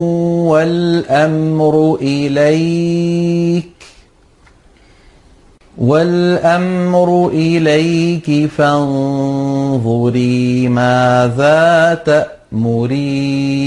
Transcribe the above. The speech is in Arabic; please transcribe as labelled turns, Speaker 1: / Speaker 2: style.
Speaker 1: وَالْأَمْرُ إِلَيْكِ فَانظُرِي مَاذَا تَأْمُرِينَ.